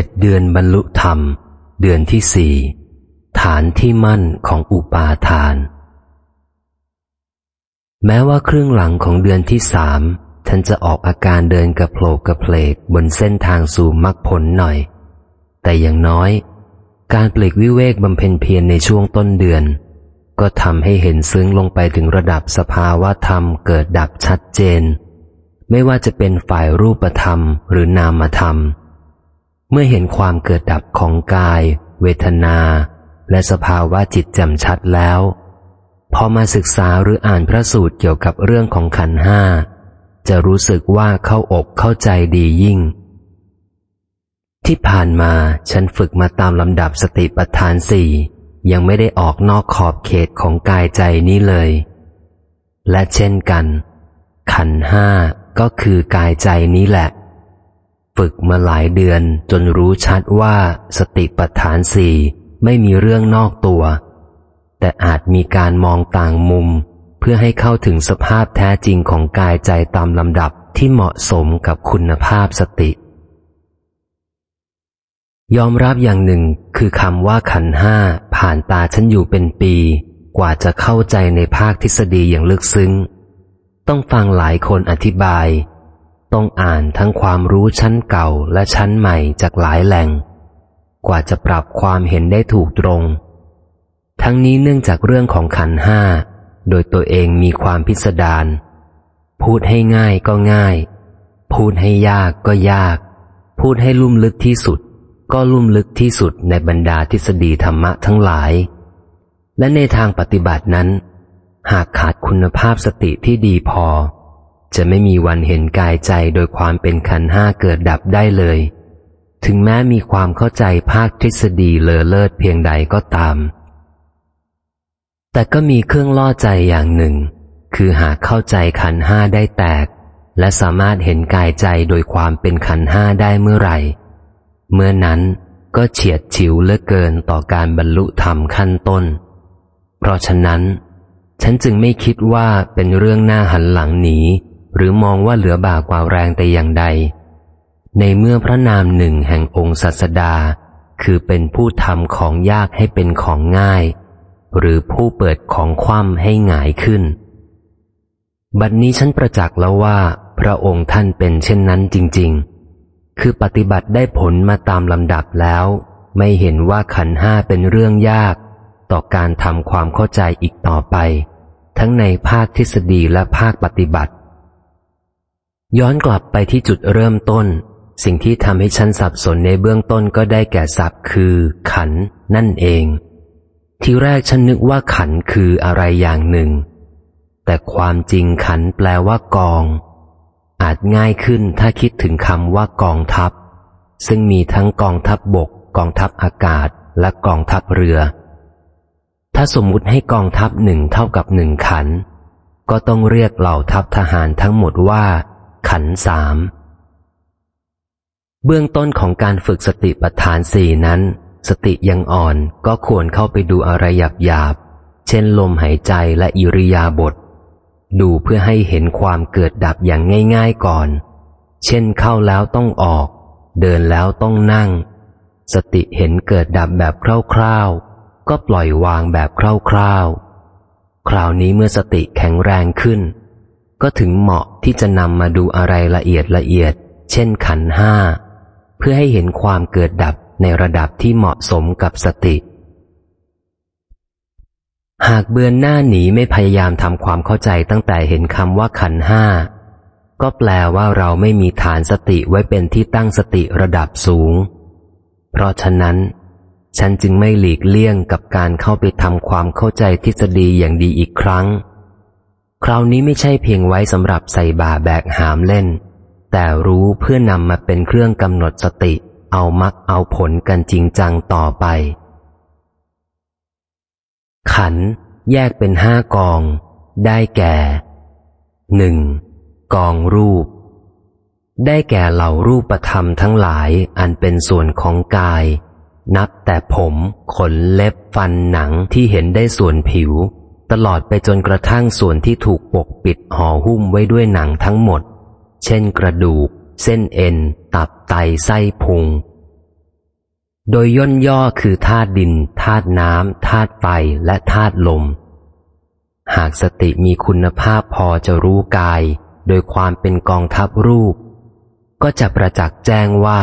จ็ดเดือนบรรลุธรรม เดือนที่สี่ฐานที่มั่นของอุปาทาน แม้ว่าครึ่งหลังของเดือนที่สามท่านจะออกอาการเดินกระโผลกกระเพลกบนเส้นทางสู่มรรคผลหน่อย แต่อย่างน้อย การปลีกวิเวกบำเพ็ญเพียรในช่วงต้นเดือน ก็ทำให้เห็นซึ้งลงไปถึงระดับสภาวะธรรมเกิดดับชัดเจน ไม่ว่าจะเป็นฝ่ายรูปธรรมหรือนามธรรม เมื่อเห็นความเกิดดับของกาย เวทนา และสภาวะจิตแจ่มชัดแล้ว พอมาศึกษาหรืออ่านพระสูตรเกี่ยวกับเรื่องของขันห้า จะรู้สึกว่าเข้าอกเข้าใจดียิ่ง ที่ผ่านมาฉันฝึกมาตามลำดับสติปัฏฐานสี่ยังไม่ได้ออกนอกขอบเขตของกายใจนี้เลย และเช่นกัน ขันห้าก็คือกายใจนี้แหละ ฝึกมาหลายเดือนจนรู้ชัดว่าสติปัฏฐานสี่ไม่มีเรื่องนอกตัว แต่อาจมีการมองต่างมุม เพื่อให้เข้าถึงสภาพแท้จริงของกายใจตามลำดับที่เหมาะสมกับคุณภาพสติ ยอมรับอย่างหนึ่งคือคำว่าขันห้าผ่านตาฉันอยู่เป็นปี กว่าจะเข้าใจในภาคทฤษฎีอย่างลึกซึ้ง ต้องฟังหลายคนอธิบาย ต้องอ่านทั้งความรู้ชั้นเก่าและชั้นใหม่จากหลายแหล่ง กว่าจะปรับความเห็นได้ถูกตรง ทั้งนี้เนื่องจากเรื่องของขันห้า โดยตัวเองมีความพิสดารพูดให้ง่ายก็ง่าย พูดให้ยากก็ยาก พูดให้ลุ่มลึกที่สุด ก็ลุ่มลึกที่สุดในบรรดาทฤษฎีธรรมะทั้งหลาย และในทางปฏิบัตินั้น หากขาดคุณภาพสติที่ดีพอ จะไม่มีวันเห็นกายใจโดยความเป็นขันห้าเกิดดับได้เลย ถึงแม้มีความเข้าใจภาคทฤษฎีเลอเลิศเพียงใดก็ตาม แต่ก็มีเครื่องล่อใจอย่างหนึ่ง คือหากเข้าใจขันห้าได้แตก และสามารถเห็นกายใจโดยความเป็นขันห้าได้เมื่อไหร่ เมื่อนั้นก็เฉียดฉิวเลือเกินต่อการบรรลุธรรมขั้นต้น เพราะฉะนั้น ฉันจึงไม่คิดว่าเป็นเรื่องหน้าหันหลังหนี หรือมองว่าเหลือบากว่าแรงแต่อย่างใด ในเมื่อพระนามหนึ่งแห่งองค์ศาสดา คือเป็นผู้ทำของยากให้เป็นของง่าย หรือผู้เปิดของคว่ำให้หงายขึ้น บัดนนี้ฉันประจักษ์แล้วว่า พระองค์ท่านเป็นเช่นนั้นจริง ๆ คือปฏิบัติได้ผลมาตามลำดับแล้ว ไม่เห็นว่าขันห้าเป็นเรื่องยาก ต่อการทำความเข้าใจอีกต่อไป ทั้งในภาคทฤษฎีและภาคปฏิบัติ ย้อนกลับไปที่จุดเริ่มต้น สิ่งที่ทำให้ฉันสับสนในเบื้องต้นก็ได้แก่ศัพท์คือ ขันนั่นเอง ทีแรกฉันนึกว่าขันคืออะไรอย่างหนึ่ง แต่ความจริงขันแปลว่ากอง อาจง่ายขึ้นถ้าคิดถึงคำว่ากองทัพ ซึ่งมีทั้งกองทัพบบก กองทัพอากาศ และกองทัพเรือ ถ้าสมมุติให้กองทัพหนึ่งเท่ากับหนึ่งขัน ก็ต้องเรียกเหล่าทัพทหารทั้งหมดว่า ขันสามเบื้องต้นของการฝึกสติปัฏฐานสี่นั้น สติยังอ่อนก็ควรเข้าไปดูอะไรหยาบหยาบเช่นลมหายใจและอิริยาบถดูเพื่อให้เห็นความเกิดดับอย่างง่ายๆก่อน เช่นเข้าแล้วต้องออก เดินแล้วต้องนั่ง สติเห็นเกิดดับแบบคร่าวๆ ก็ปล่อยวางแบบคร่าวๆ คราวนี้เมื่อสติแข็งแรงขึ้น ก็ถึงเหมาะที่จะนำมาดูอะไรละเอียดละเอียด เช่นขันห้า เพื่อให้เห็นความเกิดดับในระดับที่เหมาะสมกับสติ หากเบือนหน้าหนีไม่พยายามทำความเข้าใจตั้งแต่เห็นคำว่าขันห้า ก็แปลว่าเราไม่มีฐานสติไว้เป็นที่ตั้งสติระดับสูง เพราะฉะนั้น ฉันจึงไม่หลีกเลี่ยงกับการเข้าไปทำความเข้าใจทฤษฎีอย่างดีอีกครั้ง คราวนี้ไม่ใช่เพียงไว้สำหรับใส่บ่าแบกหามเล่น แต่รู้เพื่อนำมาเป็นเครื่องกำหนดสติ เอามักเอาผลกันจริงจังต่อไป ขันแยกเป็นห้ากอง ได้แก่หนึ่งกองรูป ได้แก่เหล่ารูปธรรมทั้งหลายอันเป็นส่วนของกาย นับแต่ผม ขนเล็บฟันหนังที่เห็นได้ส่วนผิว ตลอดไปจนกระทั่งส่วนที่ถูกปกปิดห่อหุ้มไว้ด้วยหนังทั้งหมด เช่นกระดูก เส้นเอ็น ตับไตไส้พุง โดยย่นย่อคือธาตุดินธาตุน้ำธาตุไฟและธาตุลม หากสติมีคุณภาพพอจะรู้กาย โดยความเป็นกองทัพรูป ก็จะประจักษ์แจ้งว่า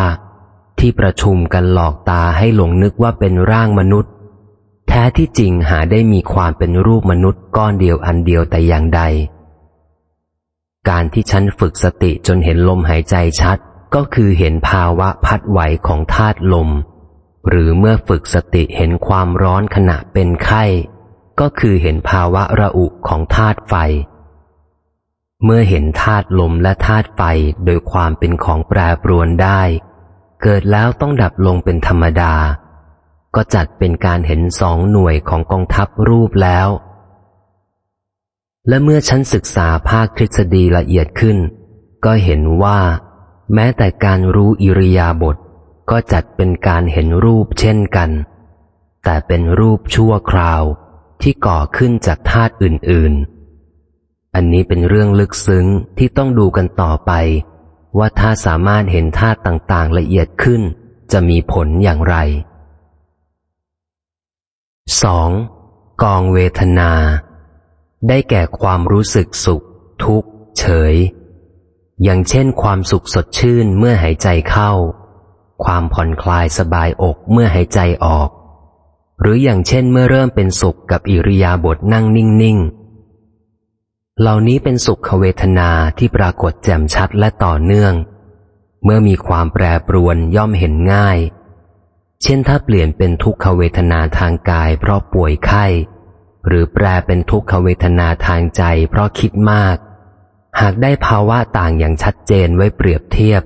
ที่ประชุมกันหลอกตาให้หลงนึกว่าเป็นร่างมนุษย์ แท้ที่จริงหาได้มีความเป็นรูปมนุษย์ก้อนเดียวอันเดียวแต่อย่างใด การที่ฉันฝึกสติจนเห็นลมหายใจชัด ก็คือเห็นภาวะพัดไหวของธาตุลม หรือเมื่อฝึกสติเห็นความร้อนขณะเป็นไข้ ก็คือเห็นภาวะระอุของธาตุไฟ เมื่อเห็นธาตุลมและธาตุไฟโดยความเป็นของแปรปรวนได้ เกิดแล้วต้องดับลงเป็นธรรมดา ก็จัดเป็นการเห็นสองหน่วยของกองทัพรูปแล้ว และเมื่อฉันศึกษาภาคทฤษฎีละเอียดขึ้น ก็เห็นว่า แม้แต่การรู้อิริยาบถก็จัดเป็นการเห็นรูปเช่นกัน แต่เป็นรูปชั่วคราวที่ก่อขึ้นจากธาตุอื่น ๆ อันนี้เป็นเรื่องลึกซึ้งที่ต้องดูกันต่อไป ว่าถ้าสามารถเห็นธาตุต่างๆละเอียดขึ้น จะมีผลอย่างไร 2. กองเวทนา ได้แก่ความรู้สึกสุข ทุกข์ เฉย อย่างเช่น ความสุขสดชื่นเมื่อหายใจเข้า ความผ่อนคลายสบายอกเมื่อหายใจออก หรืออย่างเช่นเมื่อเริ่มเป็นสุขกับอิริยาบถนั่งนิ่ง ๆ เหล่านี้เป็นสุขเวทนาที่ปรากฏแจ่มชัดและต่อเนื่อง เมื่อมีความแปรปรวนย่อมเห็นง่าย เช่นถ้าเปลี่ยนเป็นทุกขเวทนาทางกายเพราะป่วยไข้ หรือแปลเป็นทุกขเวทนาทางใจเพราะคิดมาก หากได้ภาวะต่างอย่างชัดเจนไว้เปรียบเทียบ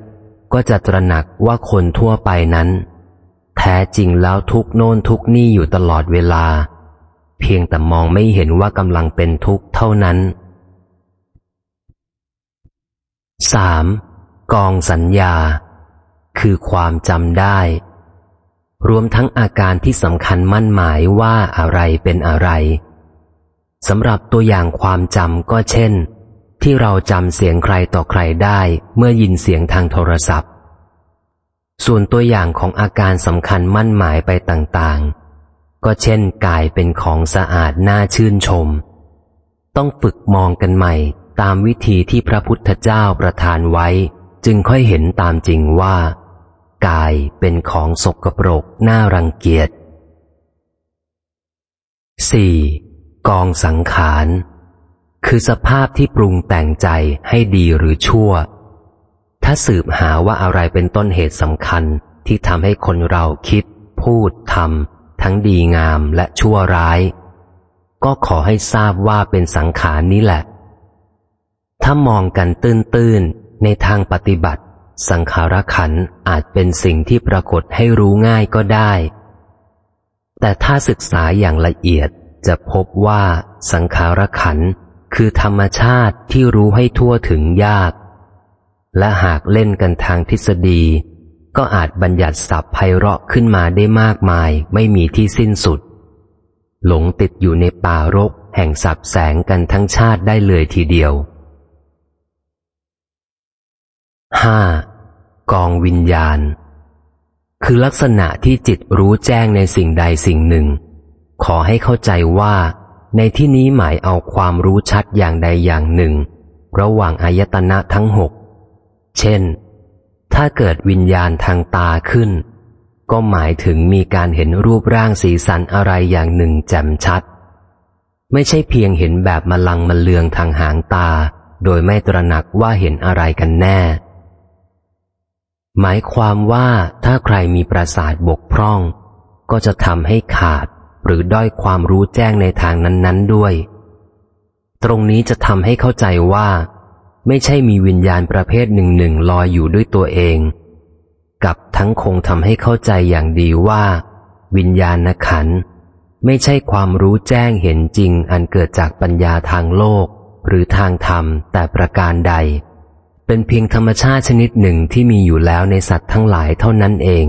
ก็จะตระหนักว่าคนทั่วไปนั้น แท้จริงแล้วทุกโน่นทุกนี่อยู่ตลอดเวลา เพียงแต่มองไม่เห็นว่ากำลังเป็นทุกข์เท่านั้น 3. กองสัญญา คือความจำได้ รวมทั้งอาการที่สำคัญมั่นหมายว่าอะไรเป็นอะไรสำหรับตัวอย่างความจำก็เช่น ที่เราจำเสียงใครต่อใครได้เมื่อยินเสียงทางโทรศัพท์ ส่วนตัวอย่างของอาการสำคัญมั่นหมายไปต่างๆ ก็เช่นกายเป็นของสะอาดน่าชื่นชม ต้องฝึกมองกันใหม่ตามวิธีที่พระพุทธเจ้าประทานไว้ จึงค่อยเห็นตามจริงว่า กายเป็นของสกปรกน่ารังเกียจ 4. กองสังขาร คือสภาพที่ปรุงแต่งใจให้ดีหรือชั่ว ถ้าสืบหาว่าอะไรเป็นต้นเหตุสำคัญที่ทำให้คนเราคิด พูดทำทั้งดีงามและชั่วร้าย ก็ขอให้ทราบว่าเป็นสังขารนี้แหละ ถ้ามองกันตื้นๆในทางปฏิบัติ สังขารขันอาจเป็นสิ่งที่ปรากฏให้รู้ง่ายก็ได้ แต่ถ้าศึกษาอย่างละเอียดจะพบว่าสังขารขันคือธรรมชาติที่รู้ให้ทั่วถึงยาก และหากเล่นกันทางทฤษฎี ก็อาจบัญญัติศัพท์ไพเราะขึ้นมาได้มากมายไม่มีที่สิ้นสุด หลงติดอยู่ในป่ารกแห่งสับแสงกันทั้งชาติได้เลยทีเดียว 5. กองวิญญาณ คือลักษณะที่จิตรู้แจ้งในสิ่งใดสิ่งหนึ่ง ขอให้เข้าใจว่า ในที่นี้หมายเอาความรู้ชัดอย่างใดอย่างหนึ่ง ระหว่างอายตนะทั้งหก เช่น ถ้าเกิดวิญญาณทางตาขึ้น ก็หมายถึงมีการเห็นรูปร่างสีสันอะไรอย่างหนึ่งแจ่มชัด ไม่ใช่เพียงเห็นแบบมลังมเลืองทางหางตา โดยไม่ตระหนักว่าเห็นอะไรกันแน่ หมายความว่าถ้าใครมีประสาทบกพร่อง ก็จะทำให้ขาดหรือด้อยความรู้แจ้งในทางนั้น ๆด้วย ตรงนี้จะทำให้เข้าใจว่า ไม่ใช่มีวิญญาณประเภทหนึ่งหนึ่งลอยอยู่ด้วยตัวเอง กับทั้งคงทำให้เข้าใจอย่างดีว่า วิญญาณขันไม่ใช่ความรู้แจ้งเห็นจริงอันเกิดจากปัญญาทางโลก หรือทางธรรมแต่ประการใด เป็นเพียงธรรมชาติชนิดหนึ่งที่มีอยู่แล้วในสัตว์ทั้งหลายเท่านั้นเอง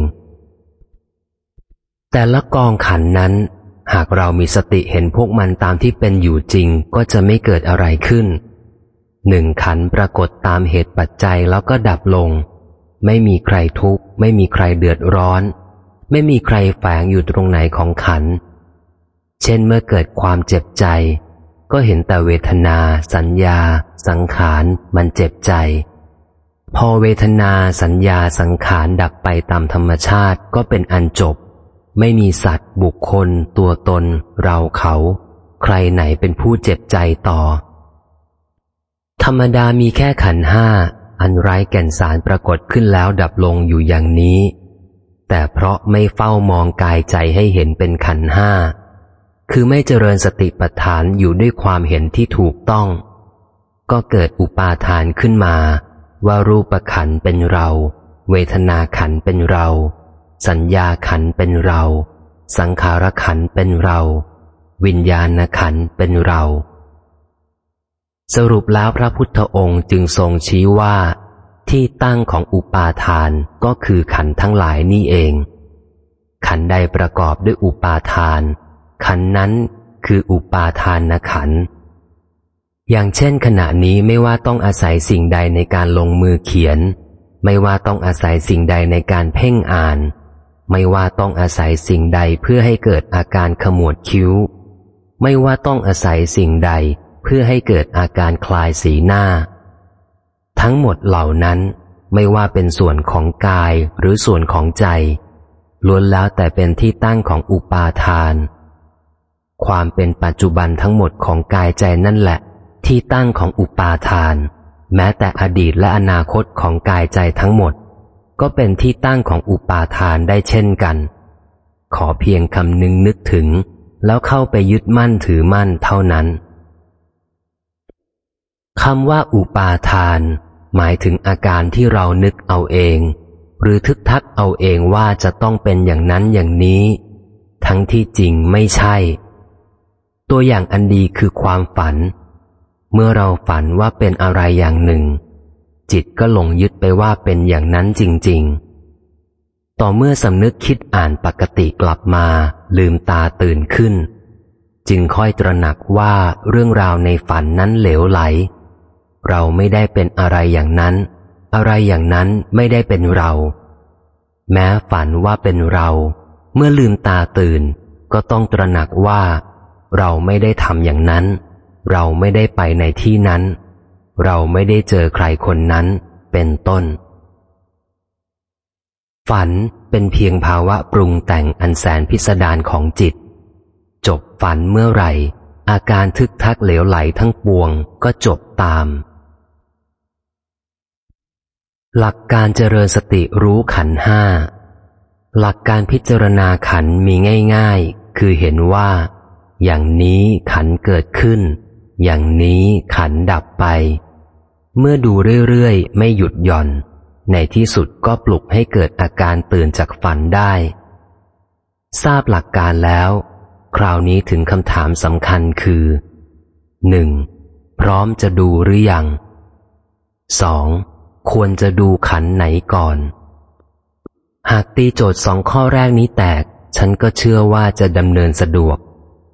แต่ละกองขันนั้น หากเรามีสติเห็นพวกมันตามที่เป็นอยู่จริงก็จะไม่เกิดอะไรขึ้นหนึ่งขันปรากฏตามเหตุปัจจัยแล้วก็ดับลง ไม่มีใครทุกข์ ไม่มีใครเดือดร้อน ไม่มีใครแฝงอยู่ตรงไหนของขัน เช่นเมื่อเกิดความเจ็บใจ ก็เห็นแต่เวทนา สัญญา สังขาร มันเจ็บใจ พอเวทนาสัญญาสังขารดับไปตามธรรมชาติก็เป็นอันจบ ไม่มีสัตว์ บุคคล ตัวตน เราเขา ใครไหนเป็นผู้เจ็บใจต่อ ธรรมดามีแค่ขันห้า อันไร้แก่นสารปรากฏขึ้นแล้วดับลงอยู่อย่างนี้ แต่เพราะไม่เฝ้ามองกายใจให้เห็นเป็นขันห้า คือไม่เจริญสติปัฏฐานอยู่ด้วยความเห็นที่ถูกต้อง ก็เกิดอุปาทานขึ้นมา ว่ารูปขันเป็นเรา เวทนาขันเป็นเรา สัญญาขันเป็นเรา สังขารขันเป็นเรา วิญญาณขันเป็นเรา สรุปแล้วพระพุทธองค์จึงทรงชี้ว่า ที่ตั้งของอุปาทานก็คือขันทั้งหลายนี่เอง ขันใดประกอบด้วยอุปาทาน ขันนั้นคืออุปาทานนขัน อย่างเช่นขณะนี้ไม่ว่าต้องอาศัยสิ่งใดในการลงมือเขียน ไม่ว่าต้องอาศัยสิ่งใดในการเพ่งอ่าน ไม่ว่าต้องอาศัยสิ่งใดเพื่อให้เกิดอาการขมวดคิ้ว ไม่ว่าต้องอาศัยสิ่งใดเพื่อให้เกิดอาการคลายสีหน้า ทั้งหมดเหล่านั้นไม่ว่าเป็นส่วนของกายหรือส่วนของใจ ล้วนแล้วแต่เป็นที่ตั้งของอุปาทาน ความเป็นปัจจุบันทั้งหมดของกายใจนั่นแหละ ที่ตั้งของอุปาทาน แม้แต่อดีตและอนาคตของกายใจทั้งหมด ก็เป็นที่ตั้งของอุปาทานได้เช่นกัน ขอเพียงคำนึงนึกถึง แล้วเข้าไปยึดมั่นถือมั่นเท่านั้นคำว่าอุปาทาน หมายถึงอาการที่เรานึกเอาเอง หรือทึกทักเอาเองว่าจะต้องเป็นอย่างนั้นอย่างนี้ ทั้งที่จริงไม่ใช่ ตัวอย่างอันดีคือความฝัน เมื่อเราฝันว่าเป็นอะไรอย่างหนึ่ง จิตก็หลงยึดไปว่าเป็นอย่างนั้นจริง ๆ ต่อเมื่อสำนึกคิดอ่านปกติกลับมา ลืมตาตื่นขึ้น จึงค่อยตระหนักว่าเรื่องราวในฝันนั้นเหลวไหล เราไม่ได้เป็นอะไรอย่างนั้น อะไรอย่างนั้นไม่ได้เป็นเรา แม้ฝันว่าเป็นเรา เมื่อลืมตาตื่น ก็ต้องตระหนักว่า เราไม่ได้ทำอย่างนั้น เราไม่ได้ไปในที่นั้น เราไม่ได้เจอใครคนนั้น เป็นต้น ฝันเป็นเพียงภาวะปรุงแต่งอันแสนพิสดารของจิต จบฝันเมื่อไหร่ อาการทึกทักเหลวไหลทั้งปวงก็จบตาม หลักการเจริญสติรู้ขันห้า หลักการพิจารณาขันมีง่าย ๆ คือเห็นว่า อย่างนี้ขันเกิดขึ้น อย่างนี้ขันดับไป เมื่อดูเรื่อยๆ ไม่หยุดหย่อน ในที่สุดก็ปลุกให้เกิดอาการตื่นจากฝันได้ ทราบหลักการแล้ว คราวนี้ถึงคำถามสำคัญคือหนึ่งพร้อมจะดูหรือยังสองควรจะดูขันไหนก่อน หากตีโจทย์สองข้อแรกนี้แตก ฉันก็เชื่อว่าจะดำเนินสะดวก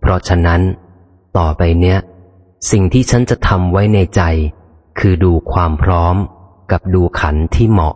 เพราะฉะนั้น ต่อไปเนี้ย สิ่งที่ฉันจะทำไว้ในใจ คือดูความพร้อมกับดูขันที่เหมาะ